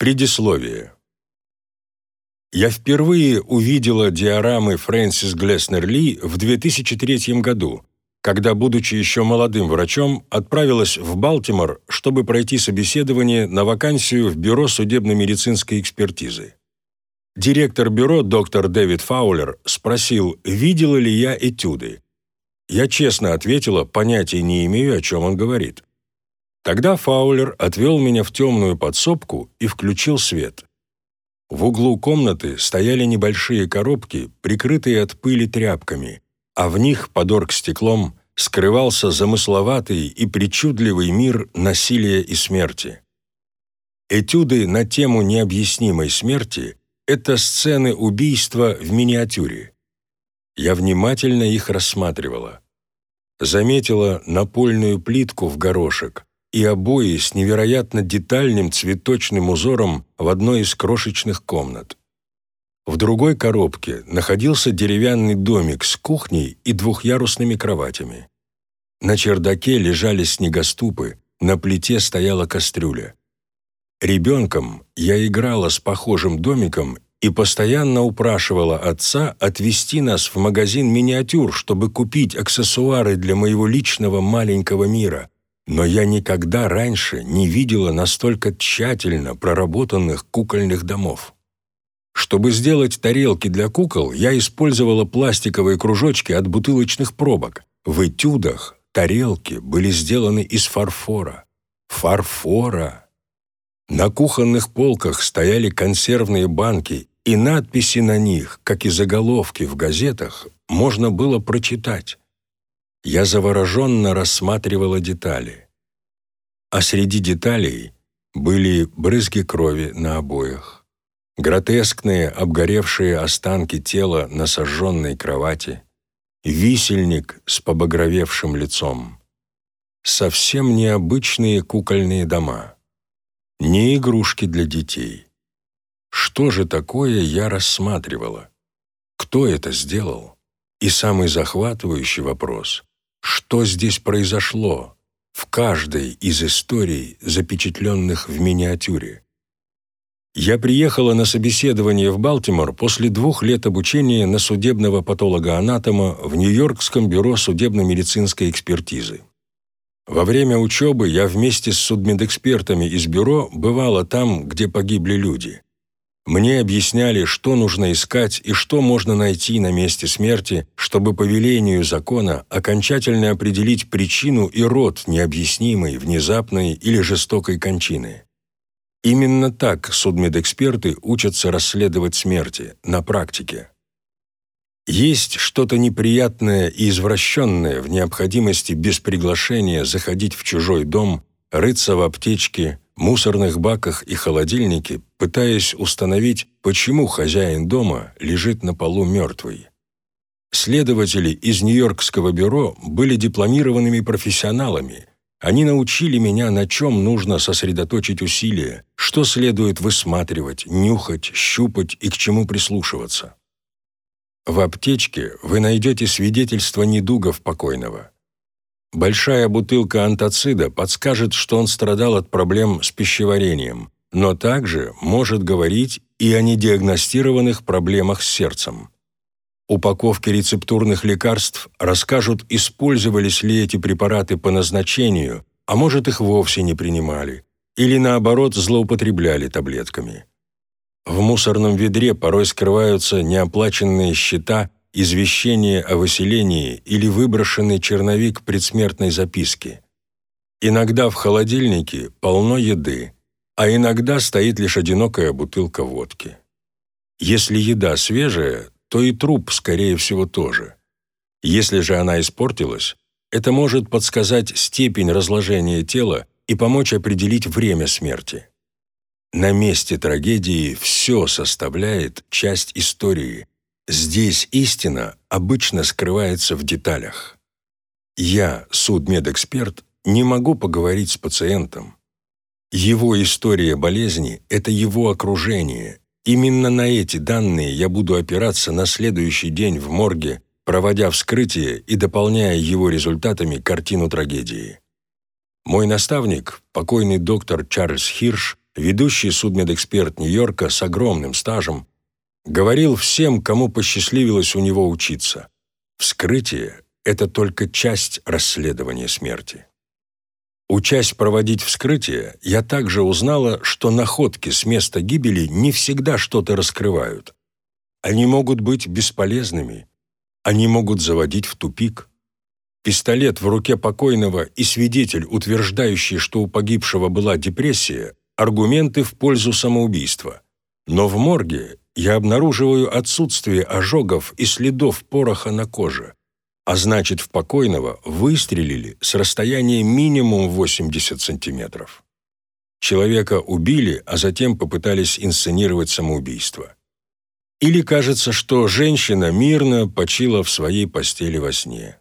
Предисловие. Я впервые увидела диорамы Фрэнсис Глеснер Ли в 2003 году, когда, будучи еще молодым врачом, отправилась в Балтимор, чтобы пройти собеседование на вакансию в Бюро судебно-медицинской экспертизы. Директор бюро доктор Дэвид Фаулер спросил, видела ли я этюды. Я честно ответила, понятия не имею, о чем он говорит. Тогда Фаулер отвел меня в темную подсобку и включил свет. В углу комнаты стояли небольшие коробки, прикрытые от пыли тряпками, а в них, под оргстеклом, скрывался замысловатый и причудливый мир насилия и смерти. Этюды на тему необъяснимой смерти — это сцены убийства в миниатюре. Я внимательно их рассматривала. Заметила напольную плитку в горошек, и обои с невероятно детальным цветочным узором в одной из крошечных комнат. В другой коробке находился деревянный домик с кухней и двухъярусными кроватями. На чердаке лежали снегоступы, на плите стояла кастрюля. Ребенком я играла с похожим домиком и постоянно упрашивала отца отвезти нас в магазин миниатюр, чтобы купить аксессуары для моего личного маленького мира, но я никогда раньше не видела настолько тщательно проработанных кукольных домов. Чтобы сделать тарелки для кукол, я использовала пластиковые кружочки от бутылочных пробок. В этюдах тарелки были сделаны из фарфора. Фарфора! На кухонных полках стояли консервные банки, и надписи на них, как и заголовки в газетах, можно было прочитать. Я завороженно рассматривала детали. А среди деталей были брызги крови на обоях, гротескные обгоревшие останки тела на сожженной кровати, висельник с побагровевшим лицом. Совсем необычные кукольные дома. Не игрушки для детей. Что же такое я рассматривала? Кто это сделал? И самый захватывающий вопрос что здесь произошло в каждой из историй, запечатленных в миниатюре. Я приехала на собеседование в Балтимор после двух лет обучения на судебного патолога-анатома в Нью-Йоркском бюро судебно-медицинской экспертизы. Во время учебы я вместе с судмедэкспертами из бюро бывала там, где погибли люди. Мне объясняли, что нужно искать и что можно найти на месте смерти, чтобы по велению закона окончательно определить причину и род необъяснимой, внезапной или жестокой кончины. Именно так судмедэксперты учатся расследовать смерти на практике. Есть что-то неприятное и извращенное в необходимости без приглашения заходить в чужой дом, рыться в аптечке, мусорных баках и холодильнике, пытаясь установить, почему хозяин дома лежит на полу мертвый. Следователи из Нью-Йоркского бюро были дипломированными профессионалами. Они научили меня, на чем нужно сосредоточить усилия, что следует высматривать, нюхать, щупать и к чему прислушиваться. В аптечке вы найдете свидетельство недугов покойного. Большая бутылка антацида подскажет, что он страдал от проблем с пищеварением, но также может говорить и о недиагностированных проблемах с сердцем. Упаковки рецептурных лекарств расскажут, использовались ли эти препараты по назначению, а может их вовсе не принимали, или наоборот злоупотребляли таблетками. В мусорном ведре порой скрываются неоплаченные счета извещение о выселении или выброшенный черновик предсмертной записки. Иногда в холодильнике полно еды, а иногда стоит лишь одинокая бутылка водки. Если еда свежая, то и труп, скорее всего, тоже. Если же она испортилась, это может подсказать степень разложения тела и помочь определить время смерти. На месте трагедии все составляет часть истории, Здесь истина обычно скрывается в деталях. Я, судмедэксперт, не могу поговорить с пациентом. Его история болезни – это его окружение. Именно на эти данные я буду опираться на следующий день в морге, проводя вскрытие и дополняя его результатами картину трагедии. Мой наставник, покойный доктор Чарльз Хирш, ведущий судмедэксперт Нью-Йорка с огромным стажем, говорил всем, кому посчастливилось у него учиться. Вскрытие – это только часть расследования смерти. Учась проводить вскрытие, я также узнала, что находки с места гибели не всегда что-то раскрывают. Они могут быть бесполезными, они могут заводить в тупик. Пистолет в руке покойного и свидетель, утверждающий, что у погибшего была депрессия, аргументы в пользу самоубийства. Но в морге я обнаруживаю отсутствие ожогов и следов пороха на коже а значит, в покойного выстрелили с расстояния минимум 80 сантиметров. Человека убили, а затем попытались инсценировать самоубийство. Или кажется, что женщина мирно почила в своей постели во сне.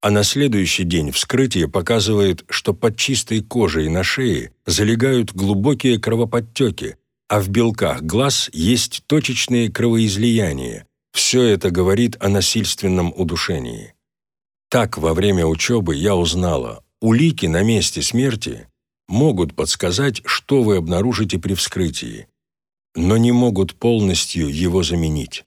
А на следующий день вскрытие показывает, что под чистой кожей на шее залегают глубокие кровоподтеки, а в белках глаз есть точечные кровоизлияния. Все это говорит о насильственном удушении. Так во время учебы я узнала, улики на месте смерти могут подсказать, что вы обнаружите при вскрытии, но не могут полностью его заменить.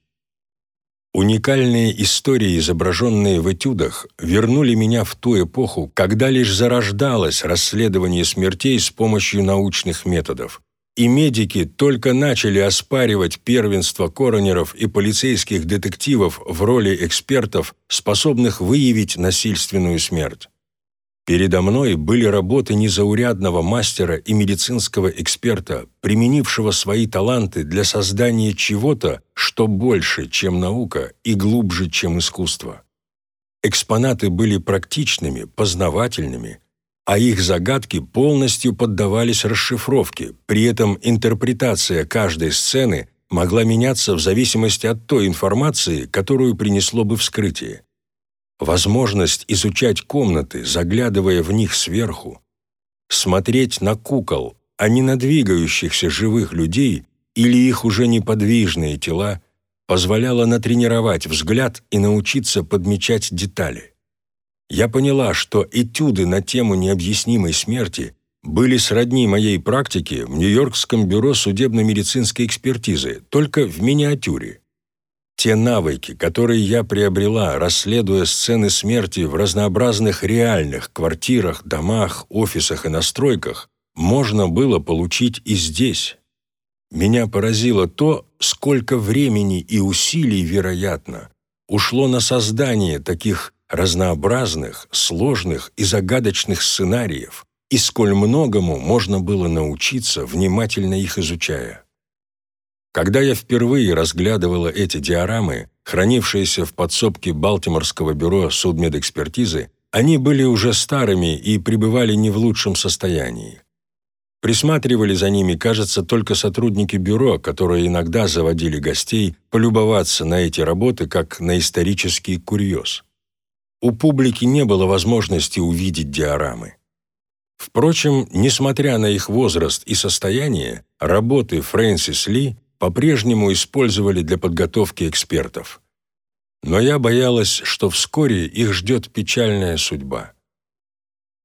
Уникальные истории, изображенные в этюдах, вернули меня в ту эпоху, когда лишь зарождалось расследование смертей с помощью научных методов, и медики только начали оспаривать первенство коронеров и полицейских детективов в роли экспертов, способных выявить насильственную смерть. Передо мной были работы незаурядного мастера и медицинского эксперта, применившего свои таланты для создания чего-то, что больше, чем наука, и глубже, чем искусство. Экспонаты были практичными, познавательными, а их загадки полностью поддавались расшифровке, при этом интерпретация каждой сцены могла меняться в зависимости от той информации, которую принесло бы вскрытие. Возможность изучать комнаты, заглядывая в них сверху, смотреть на кукол, а не на двигающихся живых людей или их уже неподвижные тела, позволяла натренировать взгляд и научиться подмечать детали я поняла, что этюды на тему необъяснимой смерти были сродни моей практике в Нью-Йоркском бюро судебно-медицинской экспертизы, только в миниатюре. Те навыки, которые я приобрела, расследуя сцены смерти в разнообразных реальных квартирах, домах, офисах и настройках, можно было получить и здесь. Меня поразило то, сколько времени и усилий, вероятно, ушло на создание таких разнообразных, сложных и загадочных сценариев, и сколь многому можно было научиться, внимательно их изучая. Когда я впервые разглядывала эти диорамы, хранившиеся в подсобке Балтиморского бюро судмедэкспертизы, они были уже старыми и пребывали не в лучшем состоянии. Присматривали за ними, кажется, только сотрудники бюро, которые иногда заводили гостей полюбоваться на эти работы как на исторический курьез у публики не было возможности увидеть диорамы. Впрочем, несмотря на их возраст и состояние, работы Фрэнсис Ли по-прежнему использовали для подготовки экспертов. Но я боялась, что вскоре их ждет печальная судьба.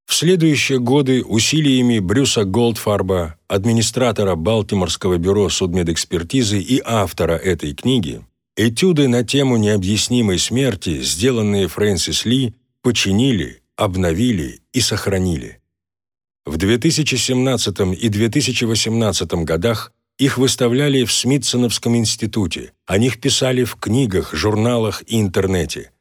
В следующие годы усилиями Брюса Голдфарба, администратора Балтиморского бюро судмедэкспертизы и автора этой книги, Этюды на тему необъяснимой смерти, сделанные Фрэнсис Ли, починили, обновили и сохранили. В 2017 и 2018 годах их выставляли в Смитсоновском институте, о них писали в книгах, журналах и интернете.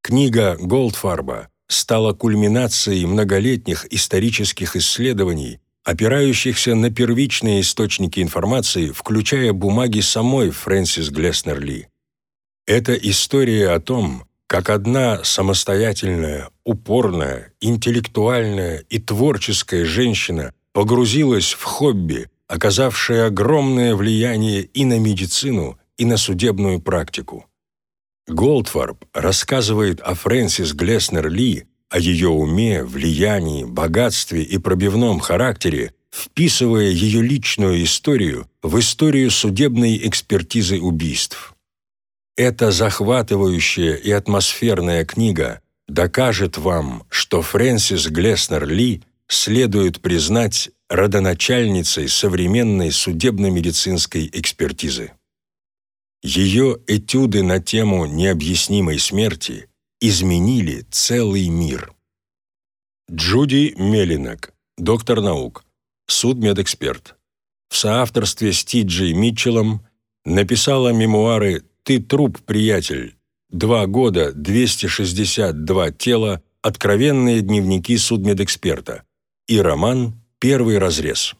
Книга Голдфарба стала кульминацией многолетних исторических исследований опирающихся на первичные источники информации, включая бумаги самой Фрэнсис Глеснер Ли. Это история о том, как одна самостоятельная, упорная, интеллектуальная и творческая женщина погрузилась в хобби, оказавшее огромное влияние и на медицину, и на судебную практику. Голдфарб рассказывает о Фрэнсис Глеснер Ли о ее уме, влиянии, богатстве и пробивном характере, вписывая ее личную историю в историю судебной экспертизы убийств. Эта захватывающая и атмосферная книга докажет вам, что Фрэнсис Глеснер Ли следует признать родоначальницей современной судебно-медицинской экспертизы. Ее этюды на тему необъяснимой смерти изменили целый мир. Джуди Мелинок, доктор наук, судмедэксперт. В соавторстве с Ти Джей Митчеллом написала мемуары «Ты труп, приятель», «Два года, 262 тела», «Откровенные дневники судмедэксперта» и роман «Первый разрез».